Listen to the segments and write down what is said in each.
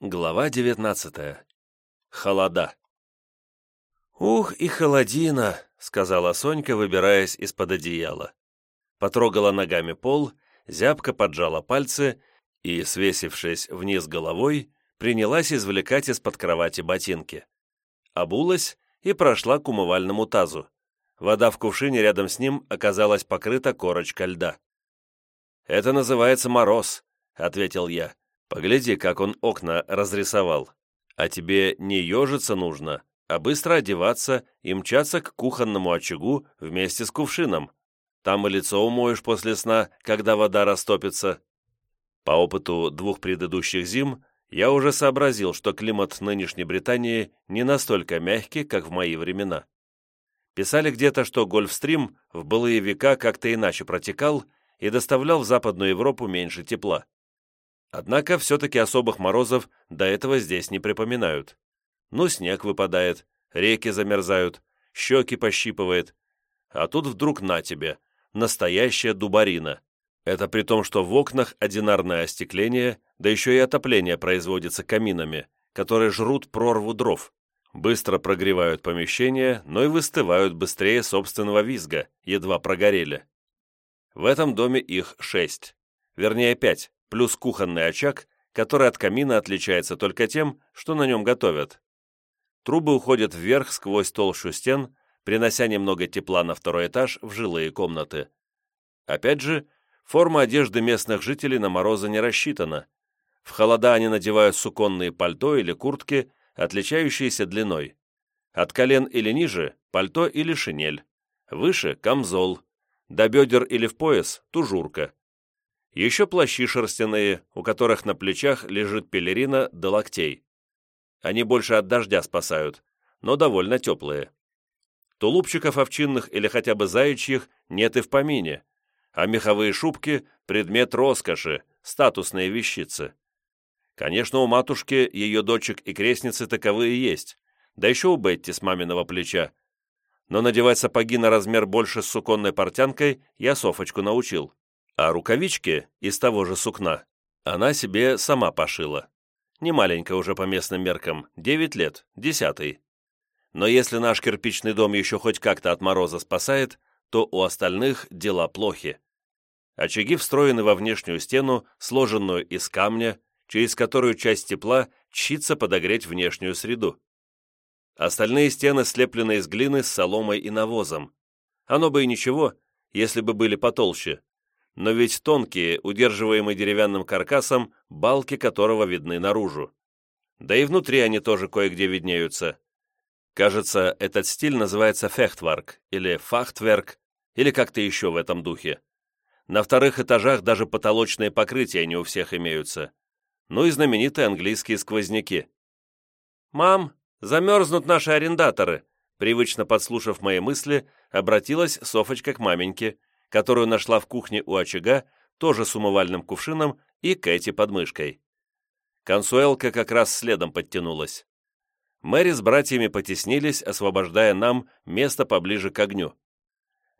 Глава 19. Холода. «Ух, и холодина!» — сказала Сонька, выбираясь из-под одеяла. Потрогала ногами пол, зябко поджала пальцы и, свесившись вниз головой, принялась извлекать из-под кровати ботинки. Обулась и прошла к умывальному тазу. Вода в кувшине рядом с ним оказалась покрыта корочкой льда. «Это называется мороз», — ответил я. Погляди, как он окна разрисовал. А тебе не ежиться нужно, а быстро одеваться и мчаться к кухонному очагу вместе с кувшином. Там и лицо умоешь после сна, когда вода растопится. По опыту двух предыдущих зим я уже сообразил, что климат нынешней Британии не настолько мягкий, как в мои времена. Писали где-то, что Гольфстрим в былые века как-то иначе протекал и доставлял в Западную Европу меньше тепла. Однако все-таки особых морозов до этого здесь не припоминают. Ну, снег выпадает, реки замерзают, щеки пощипывает. А тут вдруг на тебе, настоящая дубарина. Это при том, что в окнах одинарное остекление, да еще и отопление производится каминами, которые жрут прорву дров. Быстро прогревают помещение, но и выстывают быстрее собственного визга, едва прогорели. В этом доме их шесть. Вернее, пять плюс кухонный очаг, который от камина отличается только тем, что на нем готовят. Трубы уходят вверх сквозь толщу стен, принося немного тепла на второй этаж в жилые комнаты. Опять же, форма одежды местных жителей на морозы не рассчитана. В холода они надевают суконные пальто или куртки, отличающиеся длиной. От колен или ниже – пальто или шинель. Выше – камзол. До бедер или в пояс – тужурка. Еще плащи шерстяные, у которых на плечах лежит пелерина до локтей. Они больше от дождя спасают, но довольно теплые. Тулупчиков овчинных или хотя бы заячьих нет и в помине, а меховые шубки – предмет роскоши, статусные вещицы. Конечно, у матушки, ее дочек и крестницы таковые есть, да еще у Бетти с маминого плеча. Но надевать сапоги на размер больше с суконной портянкой я Софочку научил. А рукавички из того же сукна она себе сама пошила. Не маленькая уже по местным меркам, 9 лет, десятый. Но если наш кирпичный дом еще хоть как-то от мороза спасает, то у остальных дела плохи. Очаги встроены во внешнюю стену, сложенную из камня, через которую часть тепла чится подогреть внешнюю среду. Остальные стены слеплены из глины с соломой и навозом. Оно бы и ничего, если бы были потолще, но ведь тонкие, удерживаемые деревянным каркасом, балки которого видны наружу. Да и внутри они тоже кое-где виднеются. Кажется, этот стиль называется фехтварк или фахтверк, или как-то еще в этом духе. На вторых этажах даже потолочные покрытия не у всех имеются. Ну и знаменитые английские сквозняки. «Мам, замерзнут наши арендаторы!» Привычно подслушав мои мысли, обратилась Софочка к маменьке, которую нашла в кухне у очага, тоже с умывальным кувшином и Кэти под мышкой. Консуэлка как раз следом подтянулась. Мэри с братьями потеснились, освобождая нам место поближе к огню.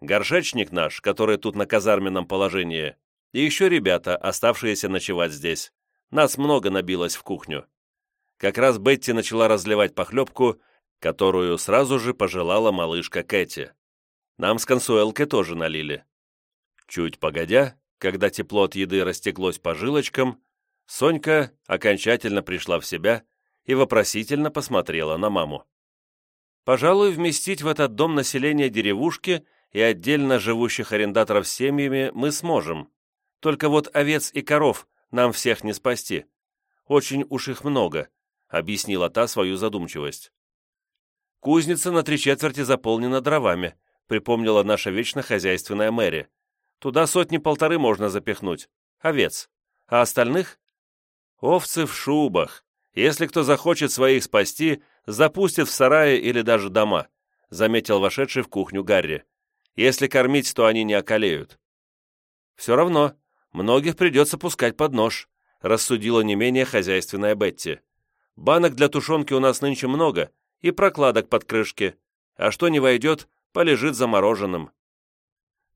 Горшечник наш, который тут на казарменном положении, и еще ребята, оставшиеся ночевать здесь. Нас много набилось в кухню. Как раз Бетти начала разливать похлебку, которую сразу же пожелала малышка Кэти. Нам с консуэлкой тоже налили. Чуть погодя, когда тепло от еды растеклось по жилочкам, Сонька окончательно пришла в себя и вопросительно посмотрела на маму. «Пожалуй, вместить в этот дом население деревушки и отдельно живущих арендаторов семьями мы сможем. Только вот овец и коров нам всех не спасти. Очень уж их много», — объяснила та свою задумчивость. «Кузница на три четверти заполнена дровами», — припомнила наша вечно хозяйственная Мэри. Туда сотни-полторы можно запихнуть. Овец. А остальных? Овцы в шубах. Если кто захочет своих спасти, запустит в сарае или даже дома, заметил вошедший в кухню Гарри. Если кормить, то они не околеют. Все равно, многих придется пускать под нож, рассудила не менее хозяйственная Бетти. Банок для тушенки у нас нынче много и прокладок под крышки, а что не войдет, полежит замороженным.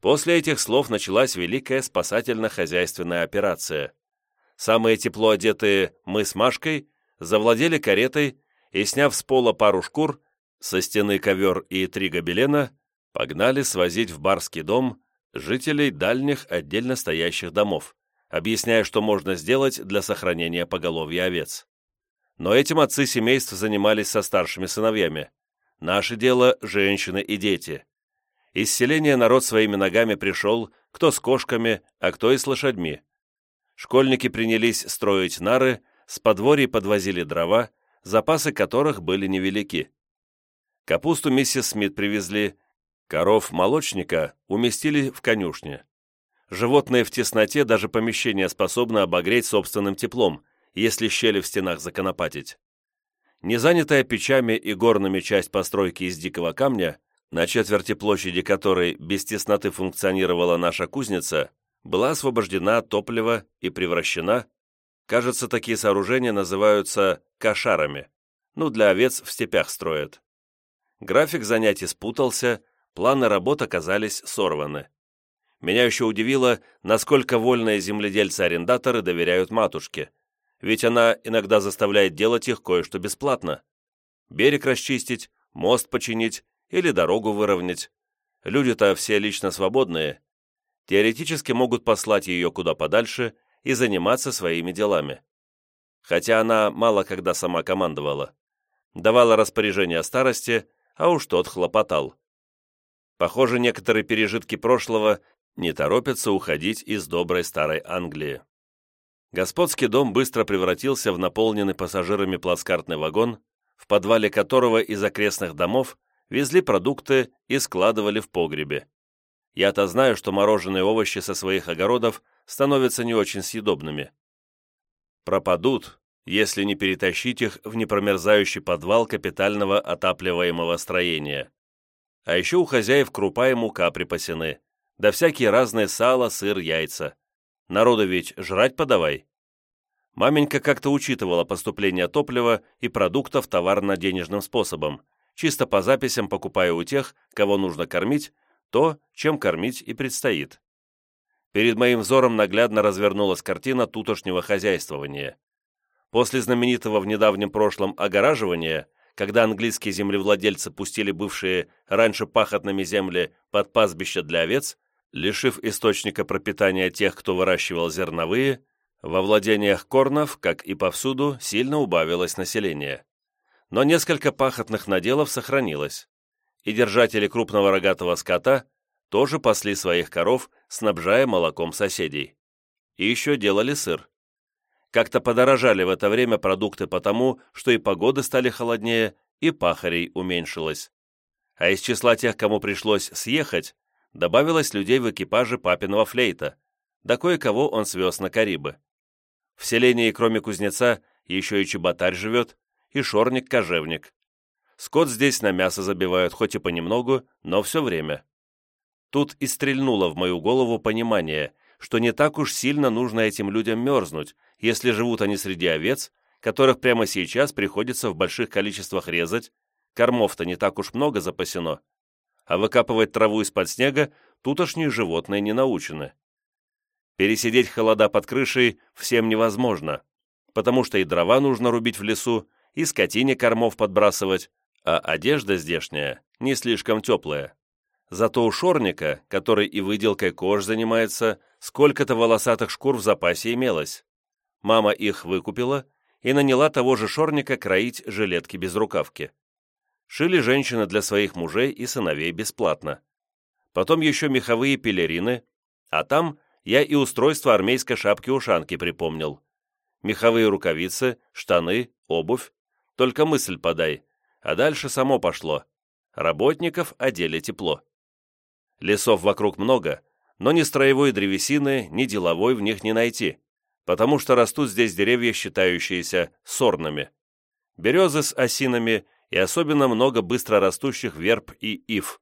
После этих слов началась великая спасательно-хозяйственная операция. Самые тепло одетые мы с Машкой завладели каретой и, сняв с пола пару шкур, со стены ковер и три гобелена, погнали свозить в барский дом жителей дальних отдельно стоящих домов, объясняя, что можно сделать для сохранения поголовья овец. Но этим отцы семейств занимались со старшими сыновьями. Наше дело – женщины и дети. Из селения народ своими ногами пришел, кто с кошками, а кто и с лошадьми. Школьники принялись строить нары, с подворий подвозили дрова, запасы которых были невелики. Капусту миссис Смит привезли, коров молочника уместили в конюшне. Животные в тесноте даже помещение способны обогреть собственным теплом, если щели в стенах законопатить. Незанятая печами и горными часть постройки из дикого камня, на четверти площади которой без тесноты функционировала наша кузница, была освобождена от топлива и превращена, кажется, такие сооружения называются кошарами, ну, для овец в степях строят. График занятий спутался, планы работ оказались сорваны. Меня еще удивило, насколько вольные земледельцы-арендаторы доверяют матушке, ведь она иногда заставляет делать их кое-что бесплатно. Берег расчистить, мост починить или дорогу выровнять. Люди-то все лично свободные. Теоретически могут послать ее куда подальше и заниматься своими делами. Хотя она мало когда сама командовала. Давала распоряжение старости, а уж тот хлопотал. Похоже, некоторые пережитки прошлого не торопятся уходить из доброй старой Англии. Господский дом быстро превратился в наполненный пассажирами плацкартный вагон, в подвале которого из окрестных домов везли продукты и складывали в погребе. Я-то знаю, что мороженые овощи со своих огородов становятся не очень съедобными. Пропадут, если не перетащить их в непромерзающий подвал капитального отапливаемого строения. А еще у хозяев крупа и мука припасены, да всякие разные сало, сыр, яйца. Народу ведь жрать подавай. Маменька как-то учитывала поступление топлива и продуктов товарно-денежным способом, чисто по записям покупая у тех, кого нужно кормить, то, чем кормить и предстоит. Перед моим взором наглядно развернулась картина тутошнего хозяйствования. После знаменитого в недавнем прошлом огораживания, когда английские землевладельцы пустили бывшие раньше пахотными земли под пастбища для овец, лишив источника пропитания тех, кто выращивал зерновые, во владениях корнов, как и повсюду, сильно убавилось население. Но несколько пахотных наделов сохранилось, и держатели крупного рогатого скота тоже пасли своих коров, снабжая молоком соседей. И еще делали сыр. Как-то подорожали в это время продукты потому, что и погоды стали холоднее, и пахарей уменьшилось. А из числа тех, кому пришлось съехать, добавилось людей в экипаже папиного флейта, да кое-кого он свез на Карибы. В селении, кроме кузнеца, еще и чеботарь живет, и шорник-кожевник. Скот здесь на мясо забивают, хоть и понемногу, но все время. Тут и стрельнуло в мою голову понимание, что не так уж сильно нужно этим людям мерзнуть, если живут они среди овец, которых прямо сейчас приходится в больших количествах резать, кормов-то не так уж много запасено, а выкапывать траву из-под снега тутошние животные не научены. Пересидеть холода под крышей всем невозможно, потому что и дрова нужно рубить в лесу, и скотине кормов подбрасывать, а одежда здешняя не слишком теплая. Зато у шорника, который и выделкой кож занимается, сколько-то волосатых шкур в запасе имелось. Мама их выкупила и наняла того же шорника кроить жилетки без рукавки. Шили женщины для своих мужей и сыновей бесплатно. Потом еще меховые пелерины, а там я и устройство армейской шапки-ушанки припомнил. Меховые рукавицы, штаны, обувь. Только мысль подай. А дальше само пошло. Работников одели тепло. Лесов вокруг много, но ни строевой древесины, ни деловой в них не найти потому что растут здесь деревья, считающиеся сорными. Березы с осинами и особенно много быстро растущих верб и ив.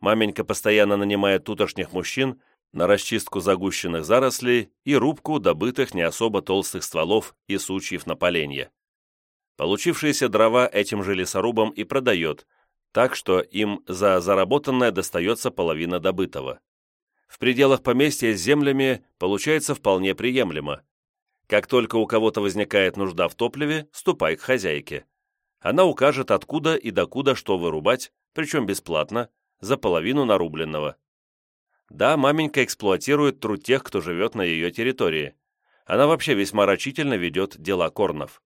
Маменька постоянно нанимает тутошних мужчин на расчистку загущенных зарослей и рубку добытых не особо толстых стволов и сучьев на поленье. Получившиеся дрова этим же лесорубам и продает, так что им за заработанное достается половина добытого в пределах поместья с землями получается вполне приемлемо. Как только у кого-то возникает нужда в топливе, ступай к хозяйке. Она укажет, откуда и докуда что вырубать, причем бесплатно, за половину нарубленного. Да, маменька эксплуатирует труд тех, кто живет на ее территории. Она вообще весьма рачительно ведет дела корнов.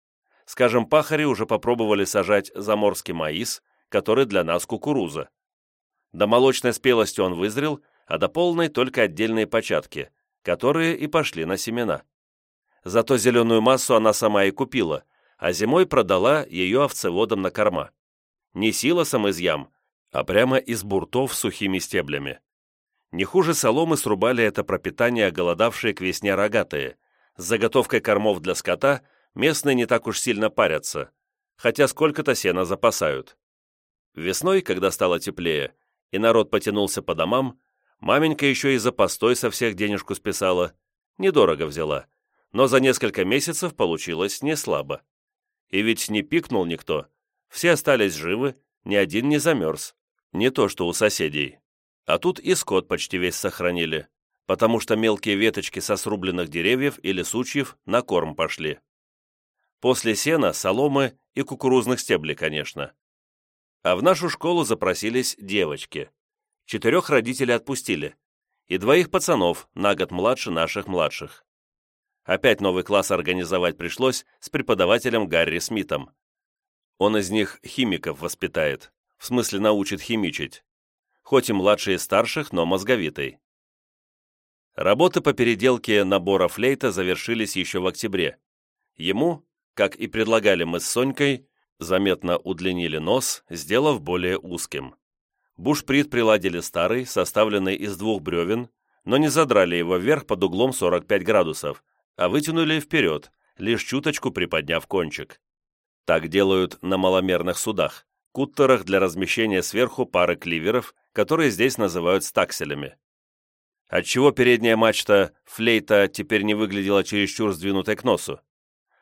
Скажем, пахари уже попробовали сажать заморский маис, который для нас кукуруза. До молочной спелости он вызрел, а до полной только отдельные початки, которые и пошли на семена. Зато зеленую массу она сама и купила, а зимой продала ее овцеводам на корма. Не силосом из ям, а прямо из буртов сухими стеблями. Не хуже соломы срубали это пропитание голодавшие к весне рогатые. С заготовкой кормов для скота местные не так уж сильно парятся, хотя сколько-то сена запасают. Весной, когда стало теплее, и народ потянулся по домам, маменька еще и за постой со всех денежку списала. Недорого взяла, но за несколько месяцев получилось не слабо. И ведь не пикнул никто. Все остались живы, ни один не замерз. Не то, что у соседей. А тут и скот почти весь сохранили, потому что мелкие веточки со срубленных деревьев или сучьев на корм пошли. После сена, соломы и кукурузных стеблей, конечно. А в нашу школу запросились девочки. Четырех родителей отпустили. И двоих пацанов, на год младше наших младших. Опять новый класс организовать пришлось с преподавателем Гарри Смитом. Он из них химиков воспитает, в смысле научит химичить. Хоть и младший из старших, но мозговитый. Работы по переделке набора флейта завершились еще в октябре. Ему, как и предлагали мы с Сонькой, заметно удлинили нос, сделав более узким. Бушприт приладили старый, составленный из двух бревен, но не задрали его вверх под углом 45 градусов, а вытянули вперед, лишь чуточку приподняв кончик. Так делают на маломерных судах, куттерах для размещения сверху пары кливеров, которые здесь называют стакселями. Отчего передняя мачта флейта теперь не выглядела чересчур сдвинутой к носу?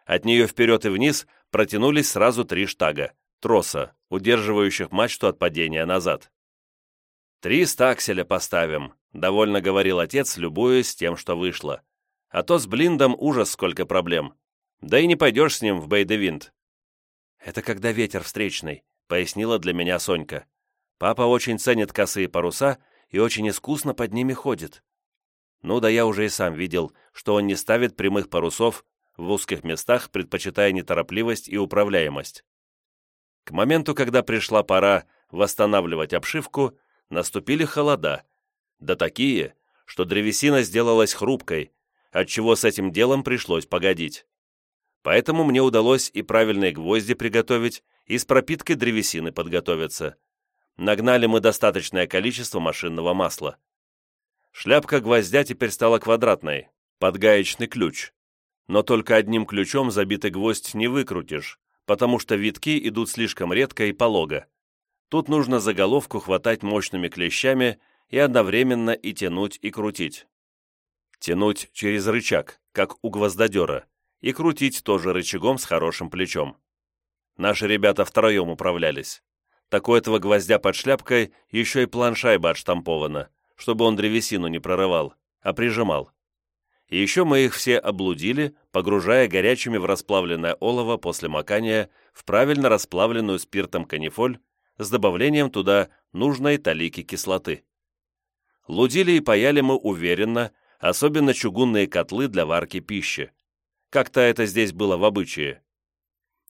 От нее вперед и вниз протянулись сразу три штага, троса, удерживающих мачту от падения назад. «Три стакселя поставим», — довольно говорил отец, любуясь тем, что вышло. А то с блиндом ужас сколько проблем. Да и не пойдешь с ним в Бейдевинт. «Это когда ветер встречный», — пояснила для меня Сонька. «Папа очень ценит косые паруса и очень искусно под ними ходит». Ну да я уже и сам видел, что он не ставит прямых парусов в узких местах, предпочитая неторопливость и управляемость. К моменту, когда пришла пора восстанавливать обшивку, наступили холода, да такие, что древесина сделалась хрупкой, отчего с этим делом пришлось погодить. Поэтому мне удалось и правильные гвозди приготовить, и с пропиткой древесины подготовиться. Нагнали мы достаточное количество машинного масла. Шляпка гвоздя теперь стала квадратной, под гаечный ключ. Но только одним ключом забитый гвоздь не выкрутишь, потому что витки идут слишком редко и полого. Тут нужно заголовку хватать мощными клещами и одновременно и тянуть, и крутить. Тянуть через рычаг, как у гвоздодера, и крутить тоже рычагом с хорошим плечом. Наши ребята втроем управлялись. Такой этого гвоздя под шляпкой еще и планшайба отштампована, чтобы он древесину не прорывал, а прижимал. И еще мы их все облудили, погружая горячими в расплавленное олово после макания в правильно расплавленную спиртом канифоль с добавлением туда нужной талики кислоты. Лудили и паяли мы уверенно, особенно чугунные котлы для варки пищи. Как-то это здесь было в обычае.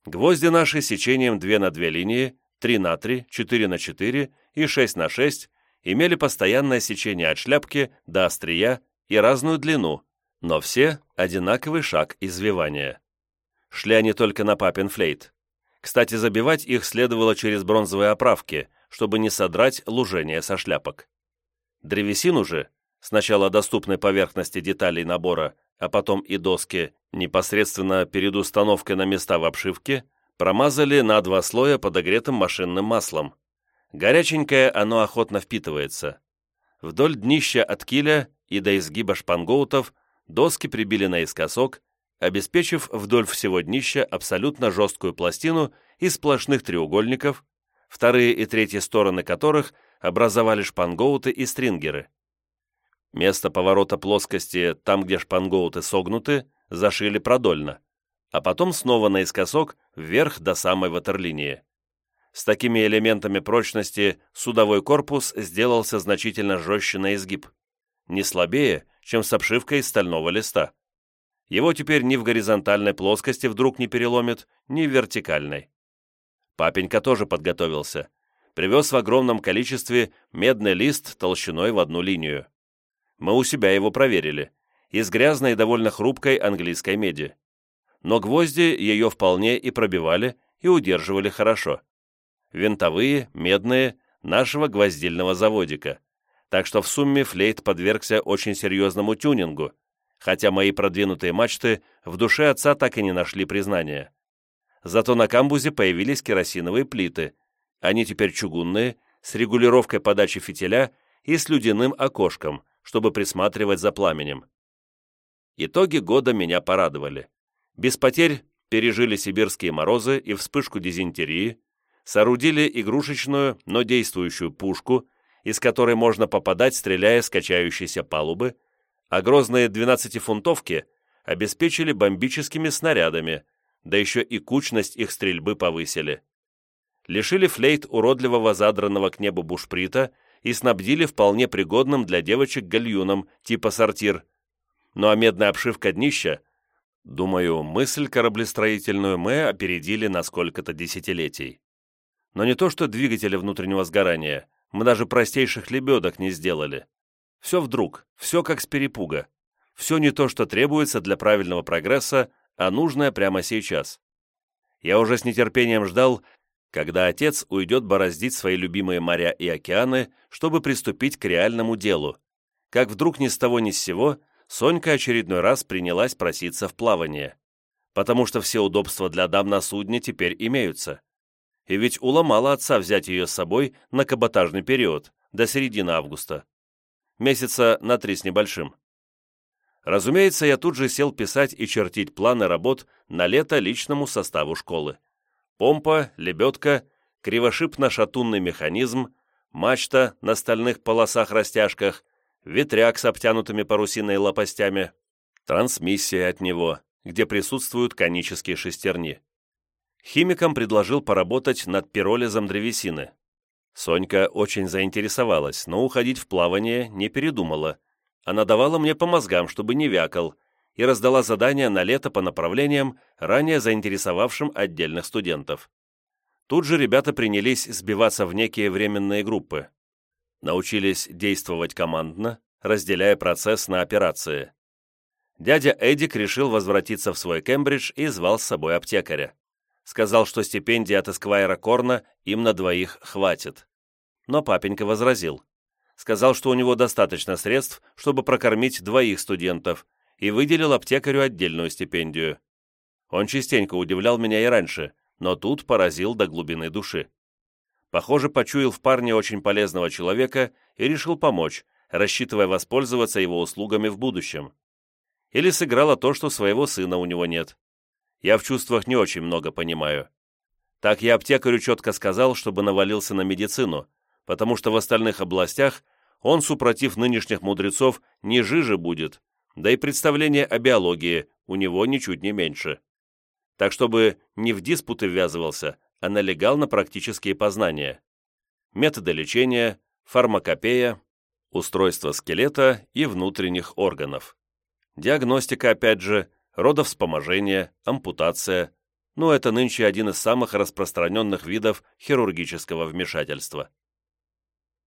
Гвозди наши сечением 2 на 2 линии, 3 на 3, 4 на 4 и 6 на 6 имели постоянное сечение от шляпки до острия и разную длину, но все одинаковый шаг извивания. Шли они только на папин флейт. Кстати, забивать их следовало через бронзовые оправки, чтобы не содрать лужение со шляпок. Древесину же сначала доступной поверхности деталей набора, а потом и доски, непосредственно перед установкой на места в обшивке, промазали на два слоя подогретым машинным маслом. Горяченькое оно охотно впитывается. Вдоль днища от киля и до изгиба шпангоутов доски прибили наискосок, обеспечив вдоль всего днища абсолютно жесткую пластину из сплошных треугольников, вторые и третьи стороны которых образовали шпангоуты и стрингеры. Место поворота плоскости, там, где шпангоуты согнуты, зашили продольно, а потом снова наискосок вверх до самой ватерлинии. С такими элементами прочности судовой корпус сделался значительно жестче на изгиб, не слабее, чем с обшивкой из стального листа. Его теперь ни в горизонтальной плоскости вдруг не переломит, ни в вертикальной. Папенька тоже подготовился. Привез в огромном количестве медный лист толщиной в одну линию. Мы у себя его проверили. Из грязной и довольно хрупкой английской меди. Но гвозди ее вполне и пробивали, и удерживали хорошо винтовые, медные, нашего гвоздильного заводика. Так что в сумме флейт подвергся очень серьезному тюнингу, хотя мои продвинутые мачты в душе отца так и не нашли признания. Зато на камбузе появились керосиновые плиты. Они теперь чугунные, с регулировкой подачи фитиля и с людяным окошком, чтобы присматривать за пламенем. Итоги года меня порадовали. Без потерь пережили сибирские морозы и вспышку дизентерии, соорудили игрушечную, но действующую пушку, из которой можно попадать, стреляя с качающейся палубы, а грозные 12-фунтовки обеспечили бомбическими снарядами, да еще и кучность их стрельбы повысили. Лишили флейт уродливого задранного к небу бушприта и снабдили вполне пригодным для девочек гальюном типа сортир. Ну а медная обшивка днища, думаю, мысль кораблестроительную мы опередили на сколько-то десятилетий. Но не то что двигателя внутреннего сгорания, мы даже простейших лебедок не сделали. Все вдруг, все как с перепуга. Все не то, что требуется для правильного прогресса, а нужное прямо сейчас. Я уже с нетерпением ждал, когда отец уйдет бороздить свои любимые моря и океаны, чтобы приступить к реальному делу. Как вдруг ни с того ни с сего Сонька очередной раз принялась проситься в плавание. Потому что все удобства для дам на судне теперь имеются и ведь уломала отца взять ее с собой на каботажный период, до середины августа. Месяца на три с небольшим. Разумеется, я тут же сел писать и чертить планы работ на лето личному составу школы. Помпа, лебедка, кривошипно-шатунный механизм, мачта на стальных полосах-растяжках, ветряк с обтянутыми парусиной лопастями, трансмиссия от него, где присутствуют конические шестерни. Химикам предложил поработать над пиролизом древесины. Сонька очень заинтересовалась, но уходить в плавание не передумала. Она давала мне по мозгам, чтобы не вякал, и раздала задания на лето по направлениям, ранее заинтересовавшим отдельных студентов. Тут же ребята принялись сбиваться в некие временные группы. Научились действовать командно, разделяя процесс на операции. Дядя Эдик решил возвратиться в свой Кембридж и звал с собой аптекаря сказал, что стипендии от Эсквайра Корна им на двоих хватит. Но папенька возразил. Сказал, что у него достаточно средств, чтобы прокормить двоих студентов, и выделил аптекарю отдельную стипендию. Он частенько удивлял меня и раньше, но тут поразил до глубины души. Похоже, почуял в парне очень полезного человека и решил помочь, рассчитывая воспользоваться его услугами в будущем. Или сыграло то, что своего сына у него нет. Я в чувствах не очень много понимаю. Так я аптекарю четко сказал, чтобы навалился на медицину, потому что в остальных областях он, супротив нынешних мудрецов, не жиже будет, да и представление о биологии у него ничуть не меньше. Так чтобы не в диспуты ввязывался, а налегал на практические познания. Методы лечения, фармакопея, устройство скелета и внутренних органов. Диагностика, опять же, родовспоможение, ампутация, но это нынче один из самых распространенных видов хирургического вмешательства.